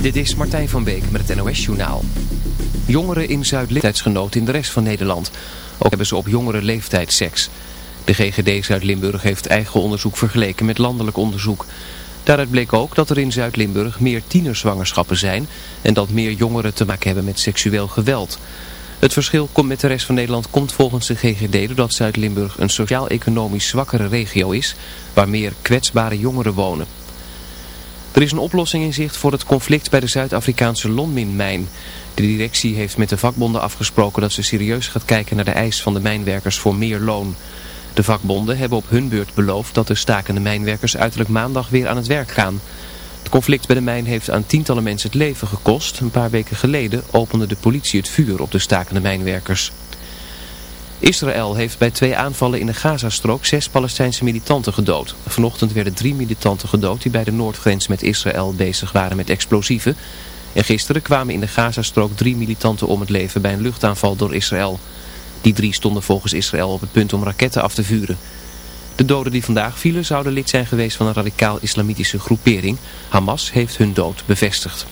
Dit is Martijn van Beek met het NOS Journaal. Jongeren in Zuid-Leeftijdsgenoot in de rest van Nederland. Ook hebben ze op jongere leeftijd seks. De GGD Zuid-Limburg heeft eigen onderzoek vergeleken met landelijk onderzoek. Daaruit bleek ook dat er in Zuid-Limburg meer tienerzwangerschappen zijn... en dat meer jongeren te maken hebben met seksueel geweld. Het verschil met de rest van Nederland komt volgens de GGD... doordat Zuid-Limburg een sociaal-economisch zwakkere regio is... waar meer kwetsbare jongeren wonen. Er is een oplossing in zicht voor het conflict bij de Zuid-Afrikaanse Lonmin-mijn. De directie heeft met de vakbonden afgesproken dat ze serieus gaat kijken naar de eis van de mijnwerkers voor meer loon. De vakbonden hebben op hun beurt beloofd dat de stakende mijnwerkers uiterlijk maandag weer aan het werk gaan. Het conflict bij de mijn heeft aan tientallen mensen het leven gekost. Een paar weken geleden opende de politie het vuur op de stakende mijnwerkers. Israël heeft bij twee aanvallen in de Gazastrook zes Palestijnse militanten gedood. Vanochtend werden drie militanten gedood die bij de noordgrens met Israël bezig waren met explosieven. En gisteren kwamen in de Gazastrook drie militanten om het leven bij een luchtaanval door Israël. Die drie stonden volgens Israël op het punt om raketten af te vuren. De doden die vandaag vielen zouden lid zijn geweest van een radicaal-islamitische groepering. Hamas heeft hun dood bevestigd.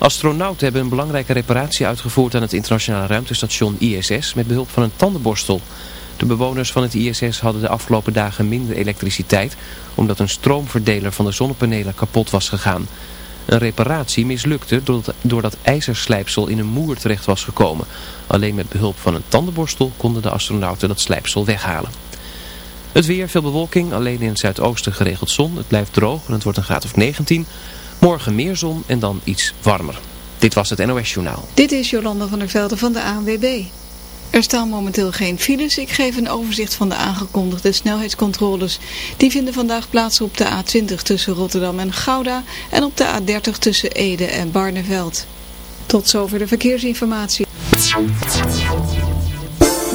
Astronauten hebben een belangrijke reparatie uitgevoerd aan het internationale ruimtestation ISS met behulp van een tandenborstel. De bewoners van het ISS hadden de afgelopen dagen minder elektriciteit omdat een stroomverdeler van de zonnepanelen kapot was gegaan. Een reparatie mislukte doordat ijzerslijpsel in een moer terecht was gekomen. Alleen met behulp van een tandenborstel konden de astronauten dat slijpsel weghalen. Het weer, veel bewolking, alleen in het zuidoosten geregeld zon. Het blijft droog en het wordt een graad of 19. Morgen meer zon en dan iets warmer. Dit was het NOS Journaal. Dit is Jolanda van der Velden van de ANWB. Er staan momenteel geen files. Ik geef een overzicht van de aangekondigde snelheidscontroles. Die vinden vandaag plaats op de A20 tussen Rotterdam en Gouda en op de A30 tussen Ede en Barneveld. Tot zover de verkeersinformatie.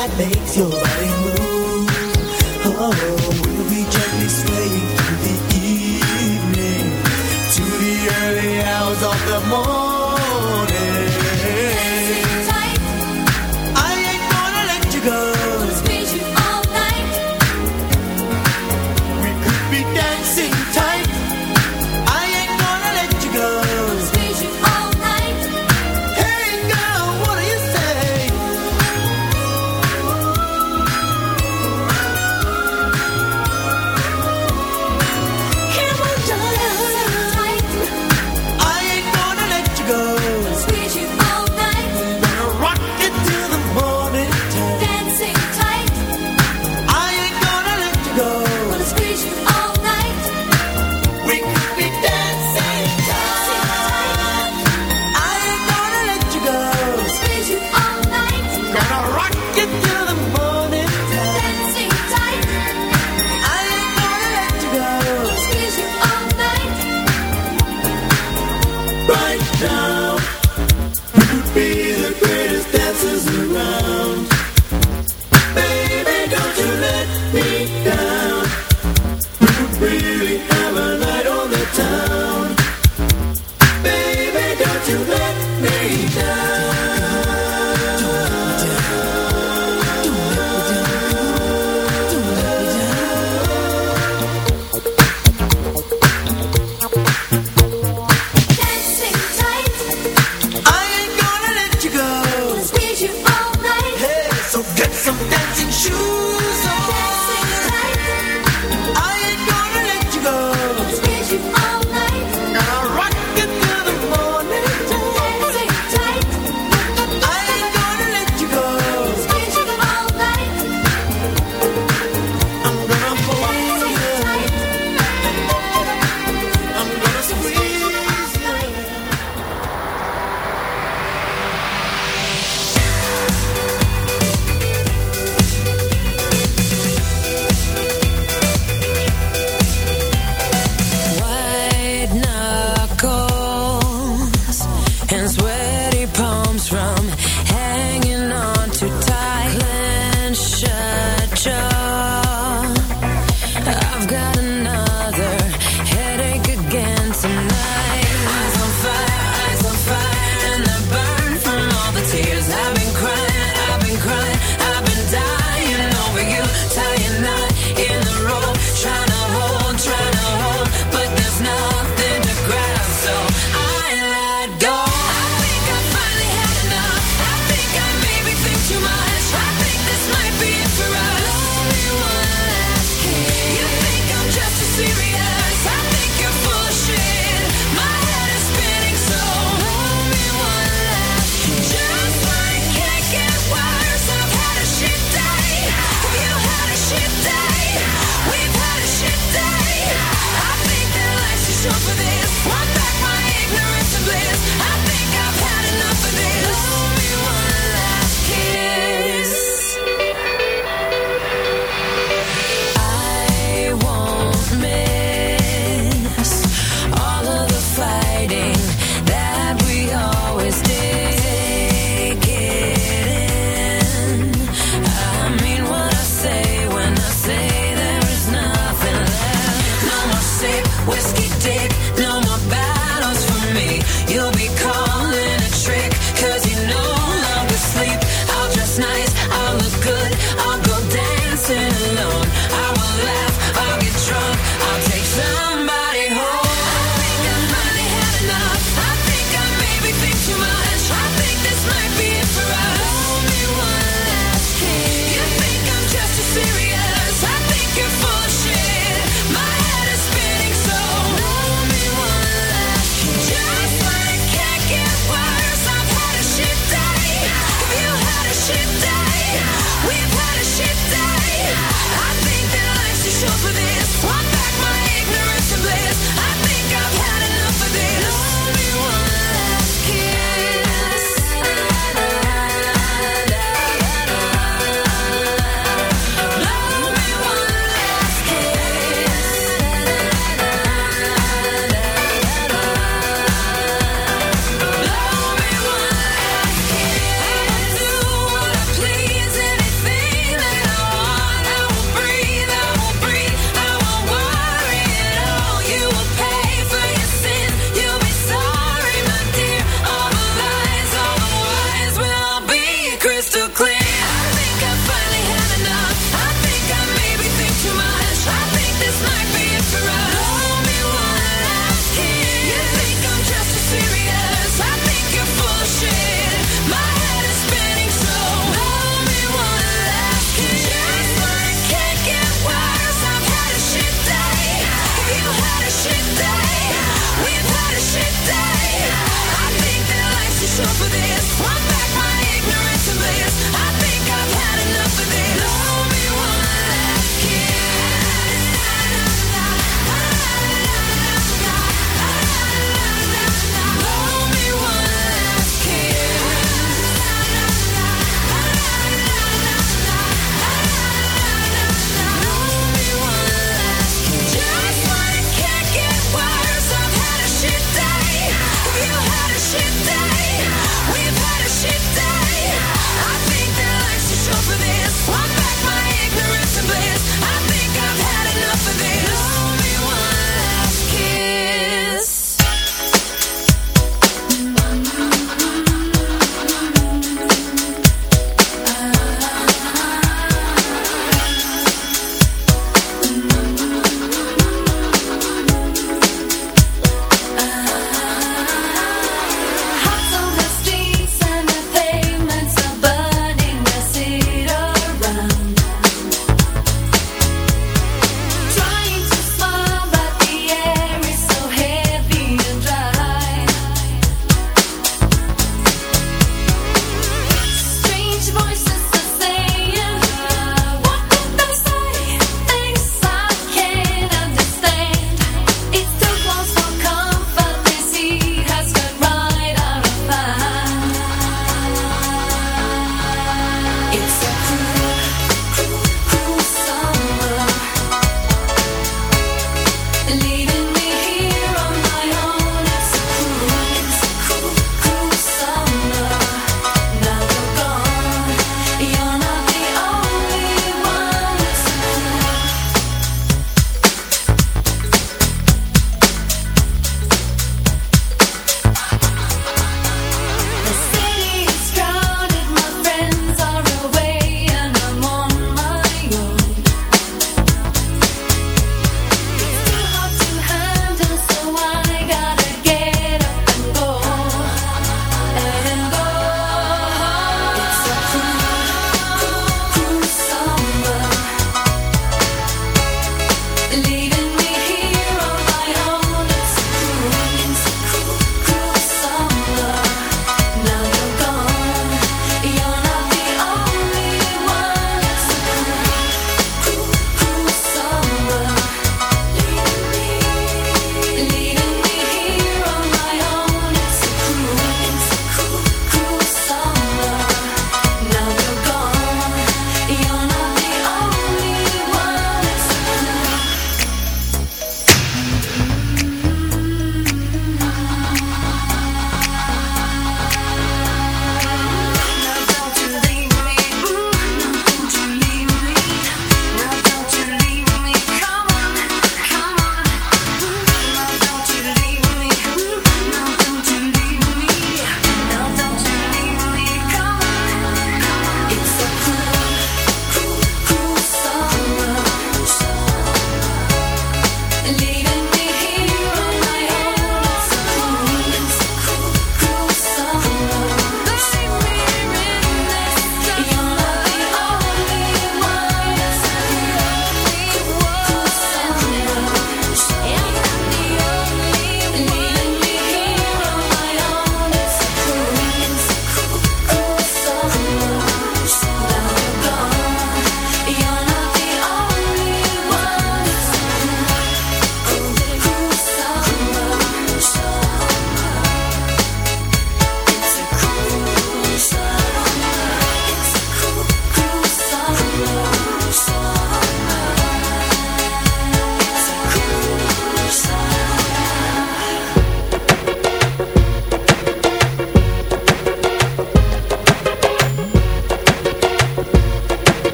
That makes your body move. Oh, amor.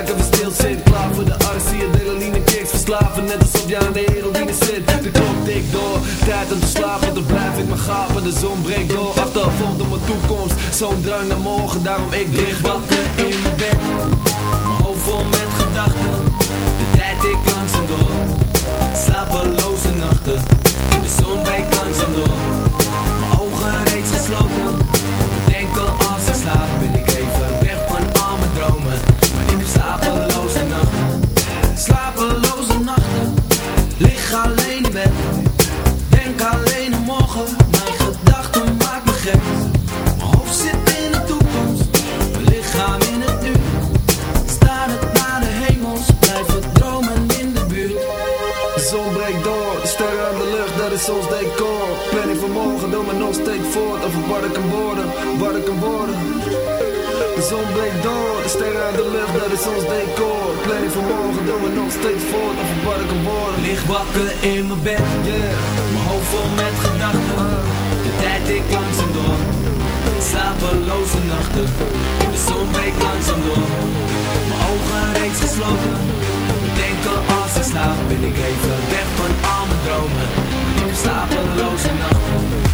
Ik heb we stil zitten. Klaar voor de arts, zie je delaline kicks verslaven. Net alsof je aan de heroïne zit. De klok tikt door, tijd om te slapen. Dan blijf ik maar gapen, de zon breekt door. Achtervolgd op mijn toekomst, zo'n drang naar morgen. Daarom ik lig wakker in mijn bed. Mijn hoofd vol met gedachten. De tijd ik langzaam door. Slapeloze nachten. De zon breekt langzaam door ik kan worden, wat ik kan worden. De zon breekt door, de sterren uit de lucht, dat is ons decor. Planning voor morgen, doen we nog steeds voort over wat ik kan worden. Licht wakker in mijn bed, yeah. mijn hoofd vol met gedachten. De tijd ik langzaam door, slapeloze nachten. De zon breekt langzaam door, mijn ogen reeds gesloten. Denken als ik slaap, ben ik even weg van al mijn dromen. Ik slapeloze nachten.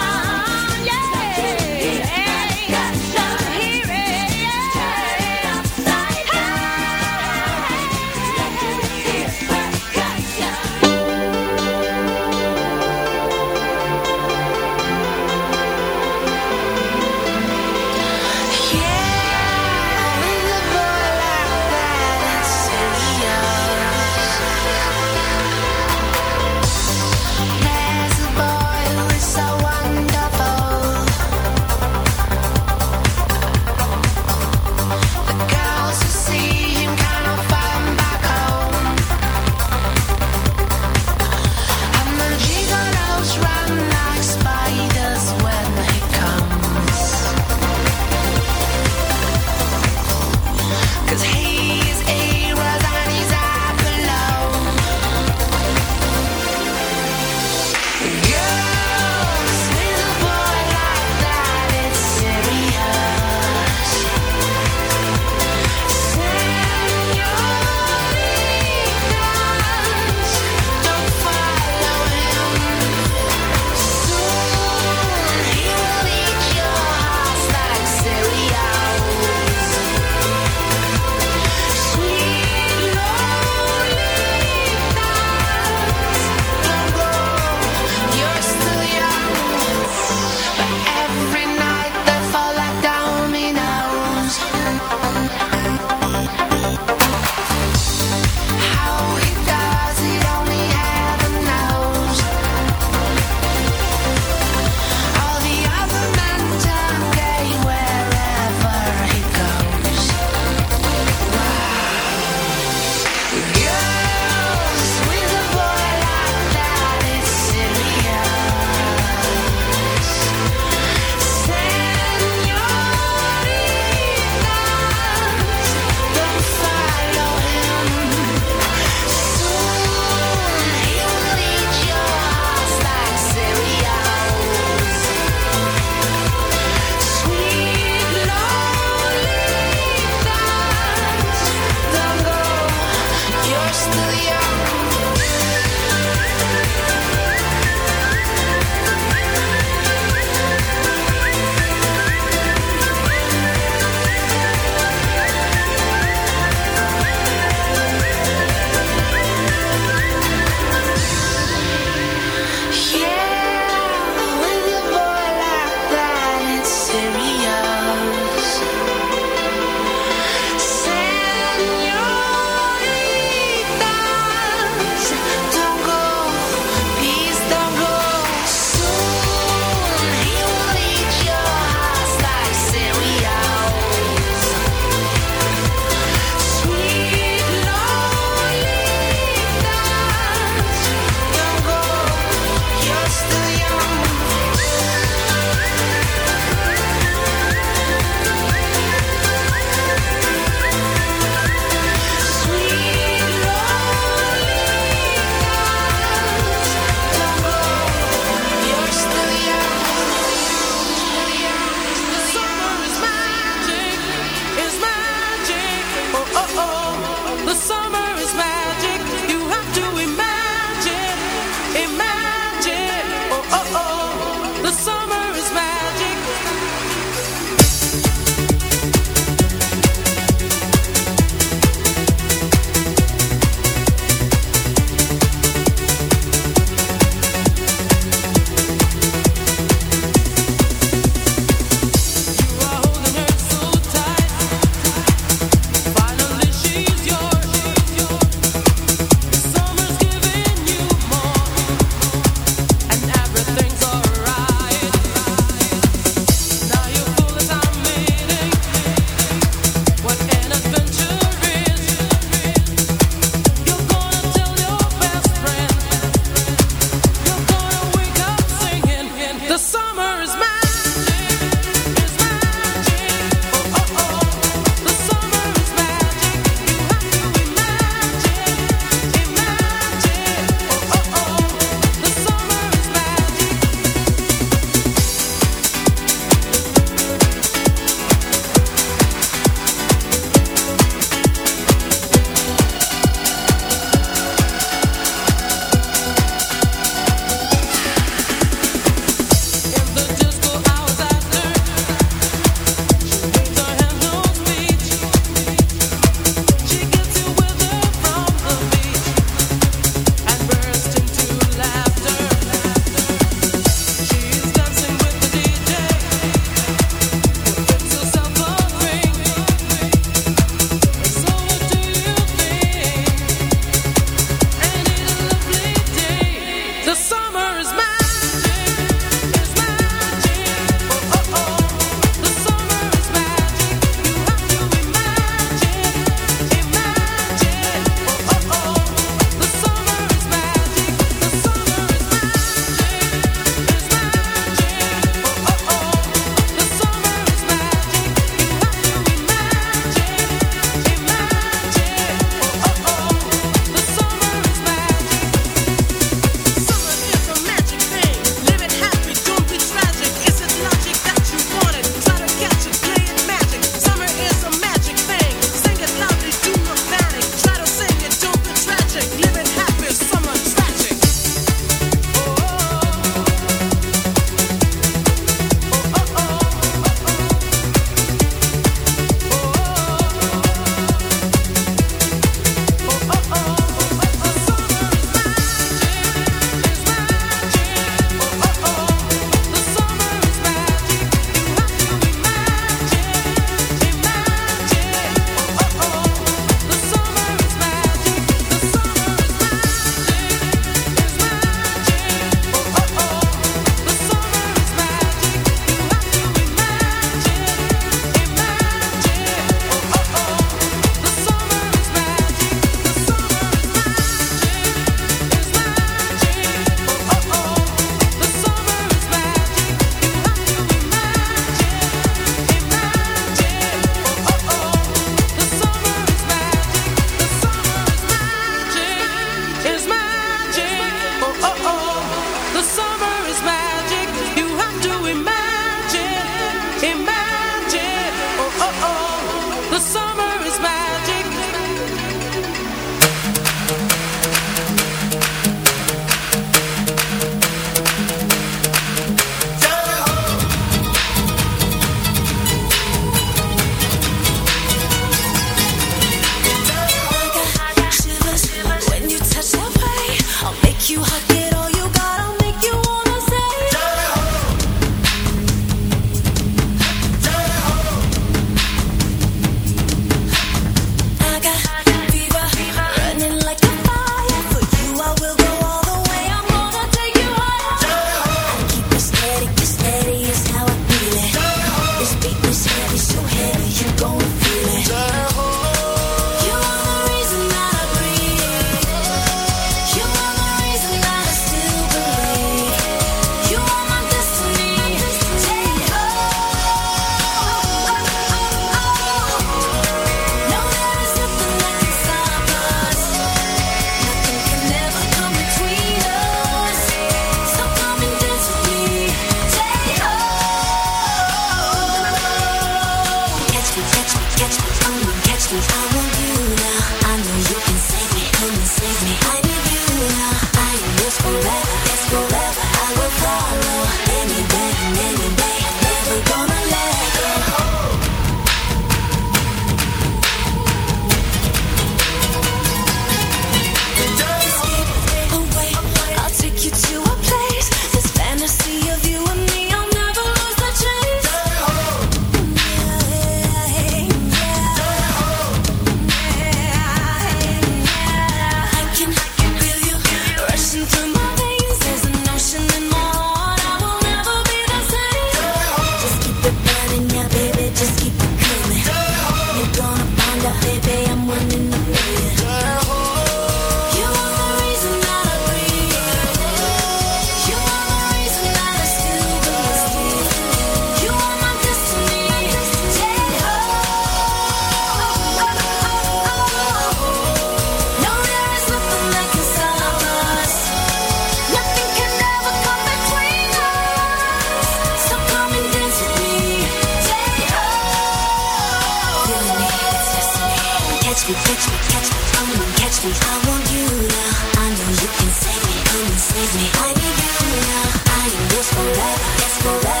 You save me. I need you now. I am yours forever, yes forever.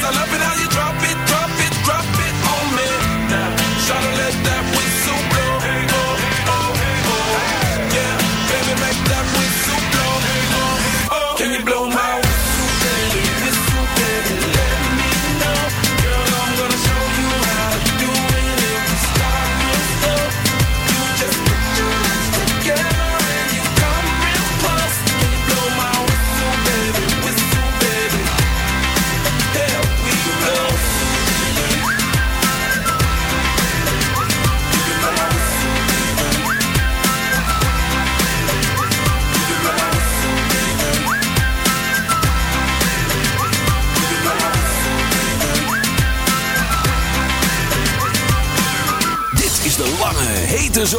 Cause I love it.